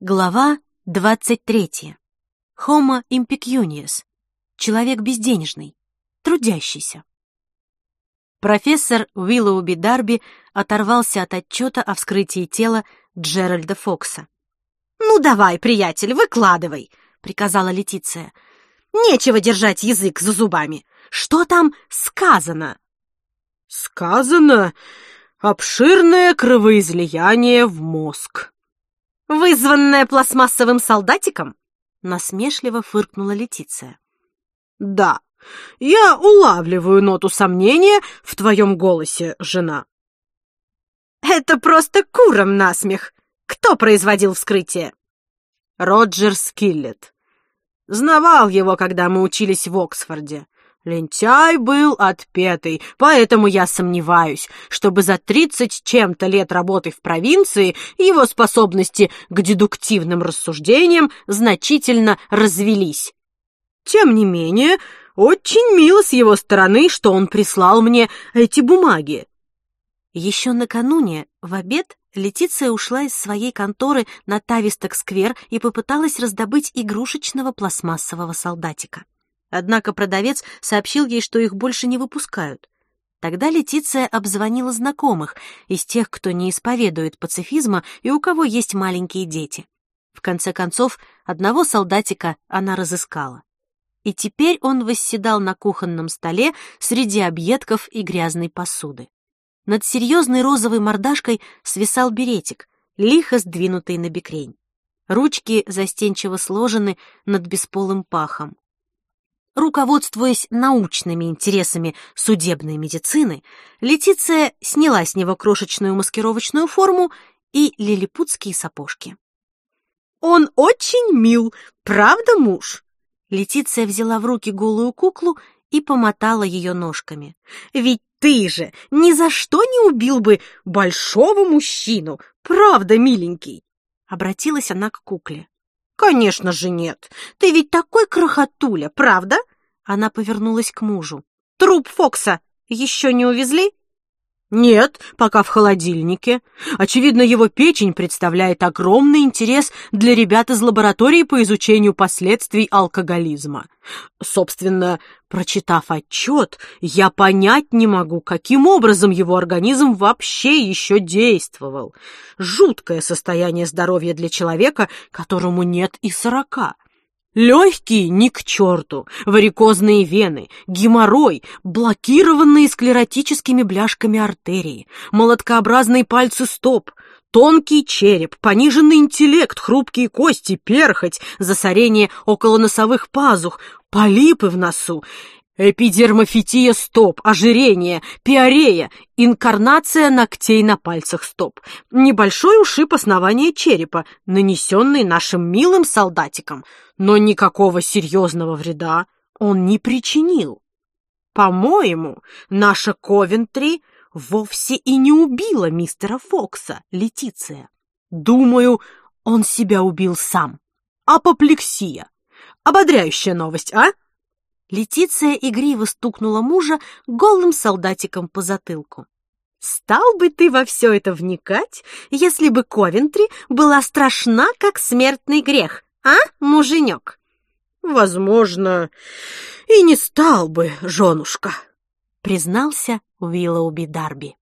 Глава 23. Homo impecunious. Человек безденежный, трудящийся. Профессор Уиллоуби Дарби оторвался от отчета о вскрытии тела Джеральда Фокса. «Ну давай, приятель, выкладывай», — приказала Летиция. «Нечего держать язык за зубами. Что там сказано?» «Сказано обширное кровоизлияние в мозг», «Вызванная пластмассовым солдатиком?» — насмешливо фыркнула Летиция. «Да, я улавливаю ноту сомнения в твоем голосе, жена». «Это просто куром насмех. Кто производил вскрытие?» «Роджер Скиллет. Знавал его, когда мы учились в Оксфорде. Лентяй был отпетый, поэтому я сомневаюсь, чтобы за тридцать чем-то лет работы в провинции его способности к дедуктивным рассуждениям значительно развелись. Тем не менее, очень мило с его стороны, что он прислал мне эти бумаги. Еще накануне, в обед, Летиция ушла из своей конторы на Тависток-сквер и попыталась раздобыть игрушечного пластмассового солдатика. Однако продавец сообщил ей, что их больше не выпускают. Тогда Летиция обзвонила знакомых, из тех, кто не исповедует пацифизма и у кого есть маленькие дети. В конце концов, одного солдатика она разыскала. И теперь он восседал на кухонном столе среди объедков и грязной посуды. Над серьезной розовой мордашкой свисал беретик, лихо сдвинутый на бекрень. Ручки застенчиво сложены над бесполым пахом. Руководствуясь научными интересами судебной медицины, Летиция сняла с него крошечную маскировочную форму и лилипутские сапожки. «Он очень мил, правда, муж?» Летиция взяла в руки голую куклу и помотала ее ножками. «Ведь ты же ни за что не убил бы большого мужчину, правда, миленький?» Обратилась она к кукле. «Конечно же нет. Ты ведь такой крохотуля, правда?» Она повернулась к мужу. «Труп Фокса еще не увезли?» «Нет, пока в холодильнике. Очевидно, его печень представляет огромный интерес для ребят из лаборатории по изучению последствий алкоголизма. Собственно, прочитав отчет, я понять не могу, каким образом его организм вообще еще действовал. Жуткое состояние здоровья для человека, которому нет и сорока». Легкие ни к черту, варикозные вены, геморрой, блокированные склеротическими бляшками артерии, молоткообразные пальцы стоп, тонкий череп, пониженный интеллект, хрупкие кости, перхоть, засорение около носовых пазух, полипы в носу Эпидермофития стоп, ожирение, пиарея, инкарнация ногтей на пальцах стоп, небольшой ушиб основания черепа, нанесенный нашим милым солдатиком, но никакого серьезного вреда он не причинил. По-моему, наша Ковентри вовсе и не убила мистера Фокса, Летиция. Думаю, он себя убил сам. Апоплексия. Ободряющая новость, а? Летиция игриво стукнула мужа голым солдатиком по затылку. «Стал бы ты во все это вникать, если бы Ковентри была страшна, как смертный грех, а, муженек?» «Возможно, и не стал бы, женушка», признался Уиллоуби Дарби.